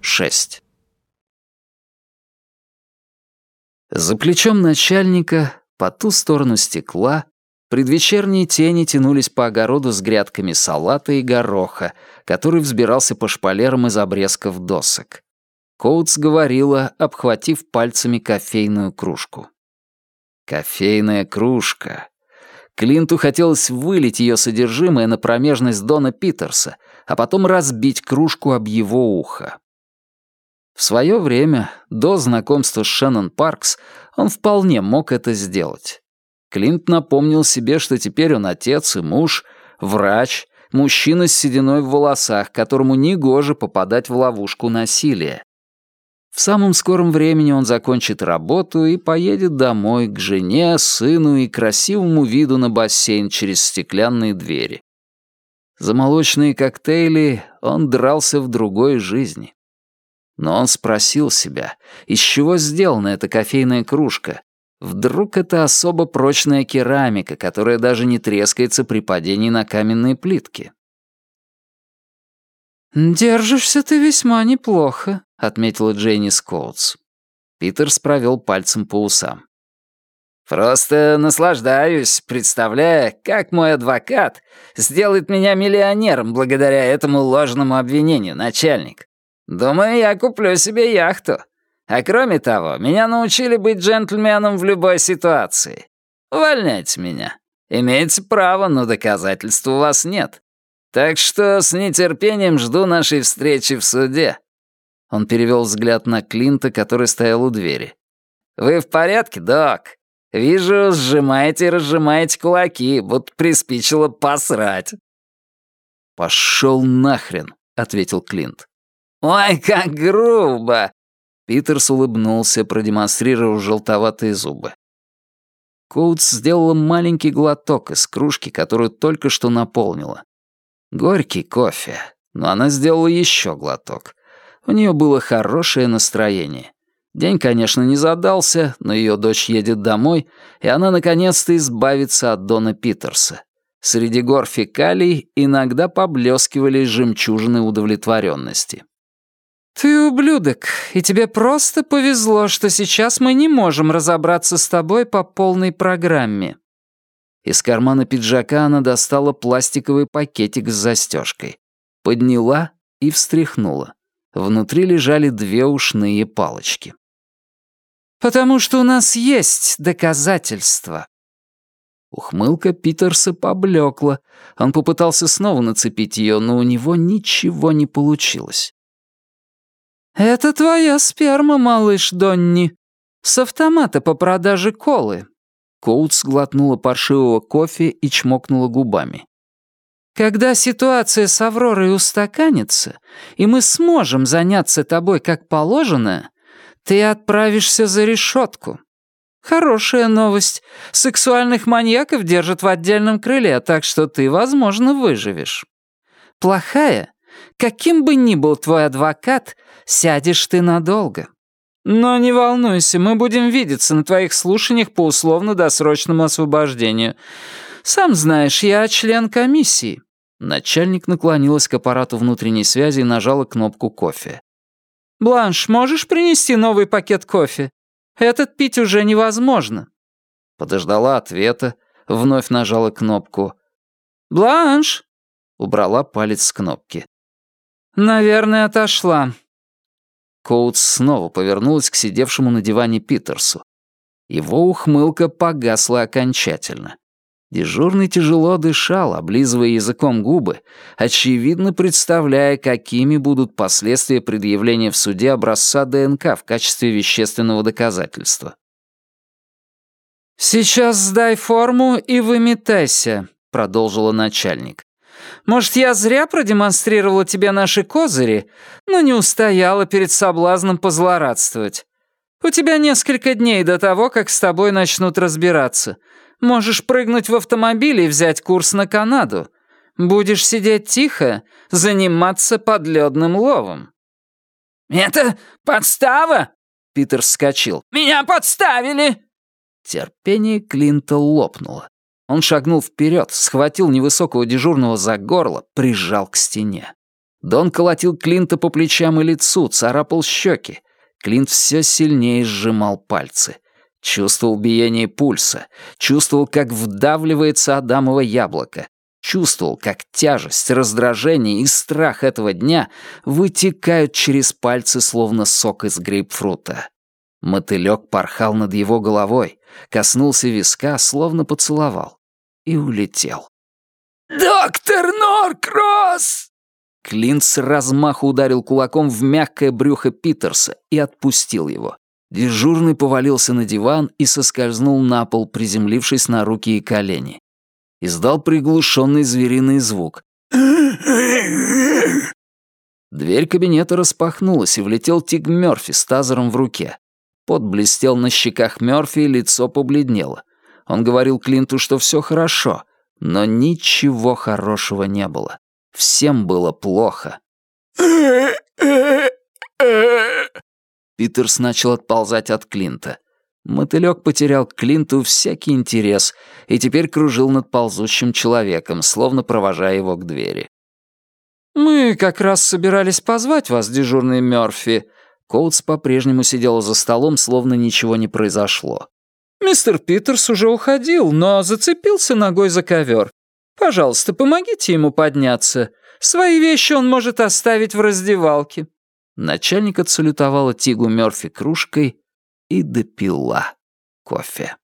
Шесть. За плечом начальника, по ту сторону стекла, предвечерние тени тянулись по огороду с грядками салата и гороха, который взбирался по шпалерам из обрезков досок. Коутс говорила, обхватив пальцами кофейную кружку. Кофейная кружка. Клинту хотелось вылить ее содержимое на промежность Дона Питерса, а потом разбить кружку об его ухо. В свое время, до знакомства с Шеннон Паркс, он вполне мог это сделать. Клинт напомнил себе, что теперь он отец и муж, врач, мужчина с сединой в волосах, которому негоже попадать в ловушку насилия. В самом скором времени он закончит работу и поедет домой к жене, сыну и красивому виду на бассейн через стеклянные двери. За молочные коктейли он дрался в другой жизни. Но он спросил себя, из чего сделана эта кофейная кружка. Вдруг это особо прочная керамика, которая даже не трескается при падении на каменные плитки. «Держишься ты весьма неплохо», — отметила Дженни Скоутс. Питерс провел пальцем по усам. «Просто наслаждаюсь, представляя, как мой адвокат сделает меня миллионером благодаря этому ложному обвинению, начальник. Думаю, я куплю себе яхту. А кроме того, меня научили быть джентльменом в любой ситуации. Увольняйте меня. Имеете право, но доказательств у вас нет. Так что с нетерпением жду нашей встречи в суде». Он перевел взгляд на Клинта, который стоял у двери. «Вы в порядке, док? Вижу, сжимаете и разжимаете кулаки, будто приспичило посрать». «Пошел нахрен», — ответил Клинт. «Ой, как грубо!» Питерс улыбнулся, продемонстрировав желтоватые зубы. Коутс сделала маленький глоток из кружки, которую только что наполнила. Горький кофе, но она сделала еще глоток. У нее было хорошее настроение. День, конечно, не задался, но ее дочь едет домой, и она наконец-то избавится от Дона Питерса. Среди гор фекалий иногда поблескивали жемчужины удовлетворенности. «Ты ублюдок, и тебе просто повезло, что сейчас мы не можем разобраться с тобой по полной программе». Из кармана пиджака она достала пластиковый пакетик с застежкой. Подняла и встряхнула. Внутри лежали две ушные палочки. «Потому что у нас есть доказательства». Ухмылка Питерса поблекла. Он попытался снова нацепить ее, но у него ничего не получилось. «Это твоя сперма, малыш Донни. С автомата по продаже колы». Коутс глотнула паршивого кофе и чмокнула губами. «Когда ситуация с Авророй устаканится, и мы сможем заняться тобой как положено, ты отправишься за решетку. Хорошая новость. Сексуальных маньяков держат в отдельном крыле, так что ты, возможно, выживешь. Плохая Каким бы ни был твой адвокат, сядешь ты надолго. Но не волнуйся, мы будем видеться на твоих слушаниях по условно-досрочному освобождению. Сам знаешь, я член комиссии». Начальник наклонилась к аппарату внутренней связи и нажала кнопку кофе. «Бланш, можешь принести новый пакет кофе? Этот пить уже невозможно». Подождала ответа, вновь нажала кнопку. «Бланш!» Убрала палец с кнопки. «Наверное, отошла». Коутс снова повернулась к сидевшему на диване Питерсу. Его ухмылка погасла окончательно. Дежурный тяжело дышал, облизывая языком губы, очевидно представляя, какими будут последствия предъявления в суде образца ДНК в качестве вещественного доказательства. «Сейчас сдай форму и выметайся», — продолжила начальник. Может, я зря продемонстрировала тебе наши козыри, но не устояла перед соблазном позлорадствовать. У тебя несколько дней до того, как с тобой начнут разбираться. Можешь прыгнуть в автомобиль и взять курс на Канаду. Будешь сидеть тихо, заниматься подледным ловом». «Это подстава?» Питер вскочил. «Меня подставили!» Терпение Клинта лопнуло. Он шагнул вперед, схватил невысокого дежурного за горло, прижал к стене. Дон колотил Клинта по плечам и лицу, царапал щеки. Клинт все сильнее сжимал пальцы. Чувствовал биение пульса, чувствовал, как вдавливается Адамово яблоко, чувствовал, как тяжесть, раздражение и страх этого дня вытекают через пальцы, словно сок из грейпфрута. Мотылёк порхал над его головой, коснулся виска, словно поцеловал, и улетел. «Доктор Норкросс!» Клинт с размаху ударил кулаком в мягкое брюхо Питерса и отпустил его. Дежурный повалился на диван и соскользнул на пол, приземлившись на руки и колени. Издал приглушенный звериный звук. Дверь кабинета распахнулась, и влетел Тиг Мёрфи с тазером в руке. Пот блестел на щеках Мёрфи, и лицо побледнело. Он говорил Клинту, что все хорошо, но ничего хорошего не было. Всем было плохо. Питерс начал отползать от Клинта. Мотылёк потерял к Клинту всякий интерес и теперь кружил над ползущим человеком, словно провожая его к двери. «Мы как раз собирались позвать вас, дежурный Мёрфи». Коутс по-прежнему сидел за столом, словно ничего не произошло. «Мистер Питерс уже уходил, но зацепился ногой за ковер. Пожалуйста, помогите ему подняться. Свои вещи он может оставить в раздевалке». Начальник отсалютовала Тигу Мёрфи кружкой и допила кофе.